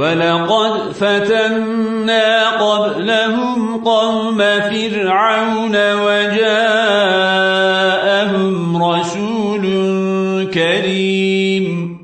ولقد فتنا قبلهم قوم فرعون وجاءهم رسول كريم.